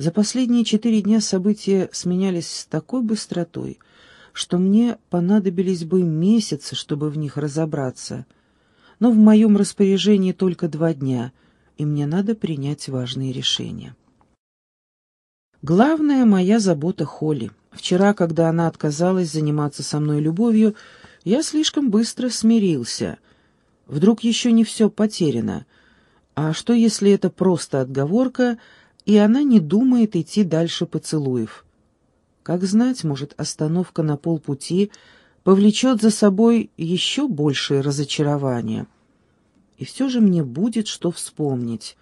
За последние четыре дня события сменялись с такой быстротой, что мне понадобились бы месяцы, чтобы в них разобраться. Но в моем распоряжении только два дня, и мне надо принять важные решения. Главная моя забота Холли. Вчера, когда она отказалась заниматься со мной любовью, я слишком быстро смирился. Вдруг еще не все потеряно. А что, если это просто отговорка, и она не думает идти дальше поцелуев? Как знать, может, остановка на полпути повлечет за собой еще большее разочарование. И все же мне будет что вспомнить.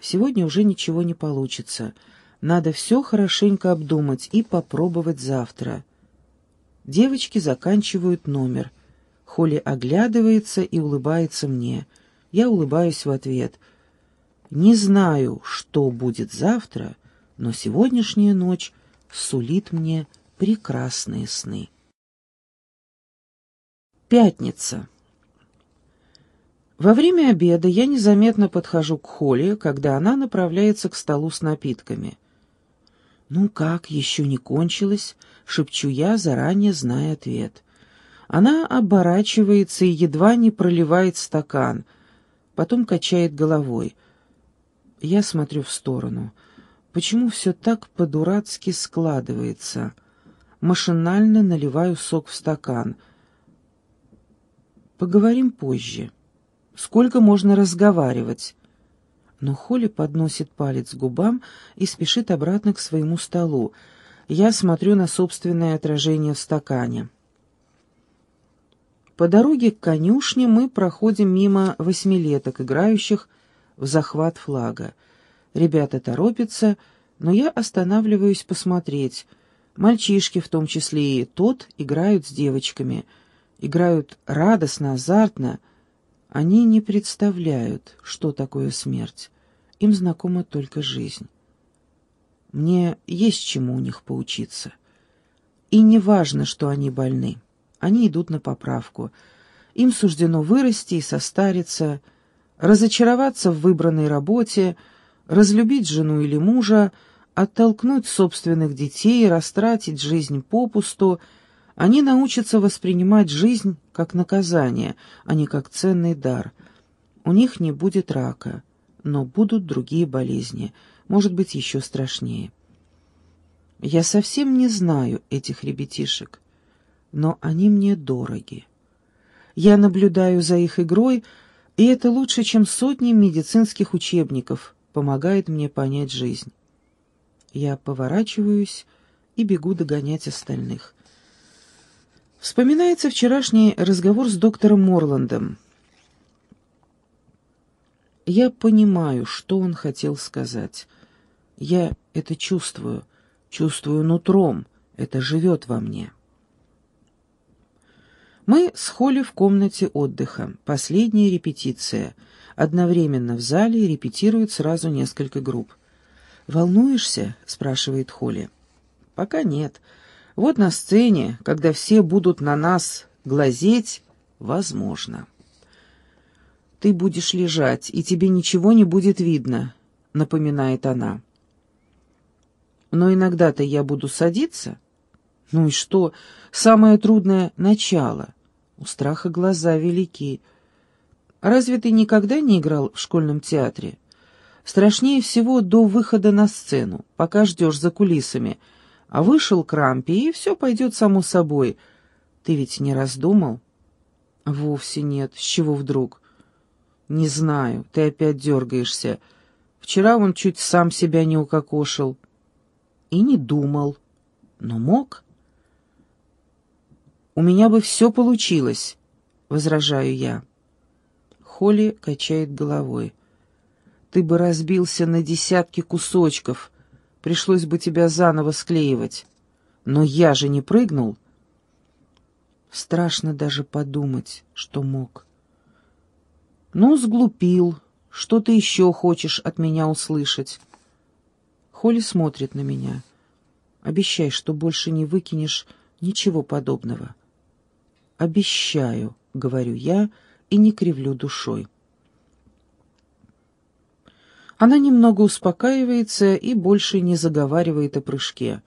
Сегодня уже ничего не получится. Надо все хорошенько обдумать и попробовать завтра. Девочки заканчивают номер. Холли оглядывается и улыбается мне. Я улыбаюсь в ответ. Не знаю, что будет завтра, но сегодняшняя ночь сулит мне прекрасные сны. Пятница. Во время обеда я незаметно подхожу к Холли, когда она направляется к столу с напитками. «Ну как, еще не кончилось?» — шепчу я, заранее зная ответ. Она оборачивается и едва не проливает стакан, потом качает головой. Я смотрю в сторону. Почему все так по-дурацки складывается? Машинально наливаю сок в стакан. Поговорим позже. Сколько можно разговаривать? Но Холли подносит палец к губам и спешит обратно к своему столу. Я смотрю на собственное отражение в стакане. По дороге к конюшне мы проходим мимо восьмилеток, играющих в захват флага. Ребята торопятся, но я останавливаюсь посмотреть. Мальчишки, в том числе и тот, играют с девочками. Играют радостно, азартно. Они не представляют, что такое смерть. Им знакома только жизнь. Мне есть чему у них поучиться. И не важно, что они больны. Они идут на поправку. Им суждено вырасти и состариться, разочароваться в выбранной работе, разлюбить жену или мужа, оттолкнуть собственных детей, растратить жизнь попусту, они научатся воспринимать жизнь как наказание, а не как ценный дар. У них не будет рака, но будут другие болезни, может быть, еще страшнее. Я совсем не знаю этих ребятишек но они мне дороги. Я наблюдаю за их игрой, и это лучше, чем сотни медицинских учебников, помогает мне понять жизнь. Я поворачиваюсь и бегу догонять остальных. Вспоминается вчерашний разговор с доктором Морландом. Я понимаю, что он хотел сказать. Я это чувствую, чувствую нутром, это живет во мне. Мы с Холли в комнате отдыха. Последняя репетиция. Одновременно в зале репетируют сразу несколько групп. «Волнуешься?» — спрашивает Холли. «Пока нет. Вот на сцене, когда все будут на нас глазеть, возможно». «Ты будешь лежать, и тебе ничего не будет видно», — напоминает она. «Но иногда-то я буду садиться». «Ну и что? Самое трудное — начало. У страха глаза велики. Разве ты никогда не играл в школьном театре? Страшнее всего до выхода на сцену, пока ждешь за кулисами. А вышел к рампе, и все пойдет само собой. Ты ведь не раздумал? Вовсе нет. С чего вдруг? Не знаю, ты опять дергаешься. Вчера он чуть сам себя не укокошил. И не думал. Но мог? У меня бы все получилось, возражаю я. Холли качает головой. Ты бы разбился на десятки кусочков, пришлось бы тебя заново склеивать. Но я же не прыгнул. Страшно даже подумать, что мог. Ну, сглупил. Что ты еще хочешь от меня услышать? Холли смотрит на меня. Обещай, что больше не выкинешь ничего подобного. «Обещаю», — говорю я и не кривлю душой. Она немного успокаивается и больше не заговаривает о прыжке.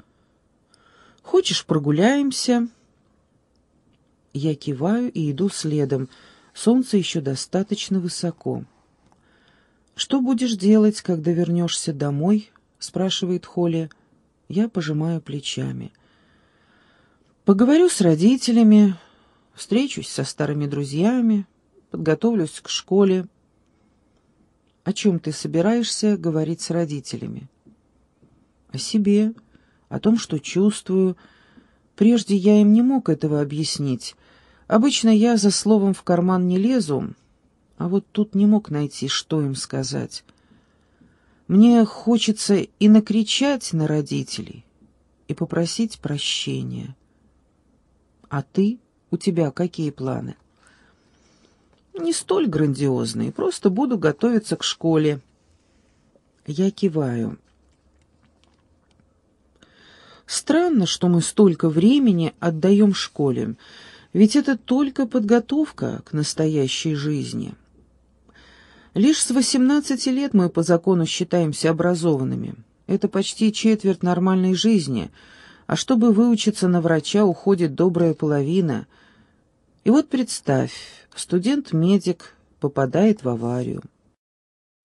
«Хочешь, прогуляемся?» Я киваю и иду следом. Солнце еще достаточно высоко. «Что будешь делать, когда вернешься домой?» — спрашивает Холли. Я пожимаю плечами. «Поговорю с родителями, встречусь со старыми друзьями, подготовлюсь к школе». «О чем ты собираешься говорить с родителями?» «О себе, о том, что чувствую. Прежде я им не мог этого объяснить. Обычно я за словом в карман не лезу, а вот тут не мог найти, что им сказать. Мне хочется и накричать на родителей, и попросить прощения. А ты, у тебя какие планы? Не столь грандиозные, просто буду готовиться к школе. Я киваю. Странно, что мы столько времени отдаем школе, ведь это только подготовка к настоящей жизни. Лишь с 18 лет мы по закону считаемся образованными. Это почти четверть нормальной жизни, а чтобы выучиться на врача, уходит добрая половина. И вот представь, студент-медик попадает в аварию.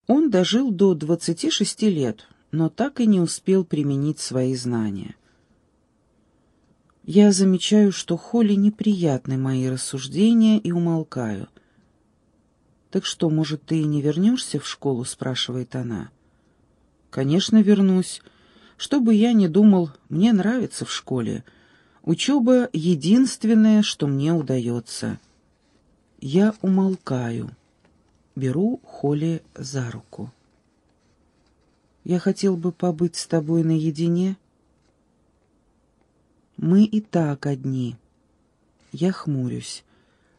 Он дожил до 26 лет, но так и не успел применить свои знания. Я замечаю, что Холли неприятны мои рассуждения и умолкаю — «Так что, может, ты и не вернешься в школу?» — спрашивает она. «Конечно, вернусь. Что бы я ни думал, мне нравится в школе. Учеба — единственное, что мне удается». Я умолкаю. Беру Холли за руку. «Я хотел бы побыть с тобой наедине». «Мы и так одни». Я хмурюсь.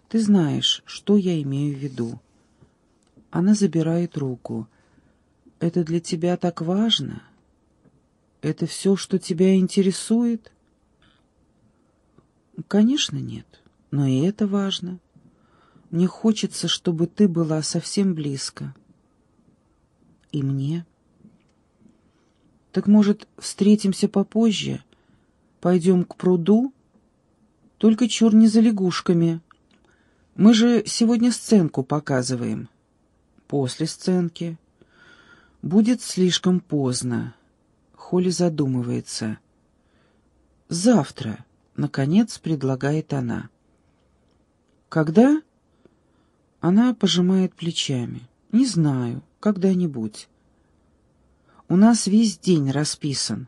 «Ты знаешь, что я имею в виду». Она забирает руку. «Это для тебя так важно? Это все, что тебя интересует?» «Конечно, нет. Но и это важно. Мне хочется, чтобы ты была совсем близко. И мне. Так, может, встретимся попозже? Пойдем к пруду? Только чур не за лягушками. Мы же сегодня сценку показываем» после сценки. Будет слишком поздно. Холли задумывается. Завтра, наконец, предлагает она. Когда? Она пожимает плечами. Не знаю, когда-нибудь. У нас весь день расписан.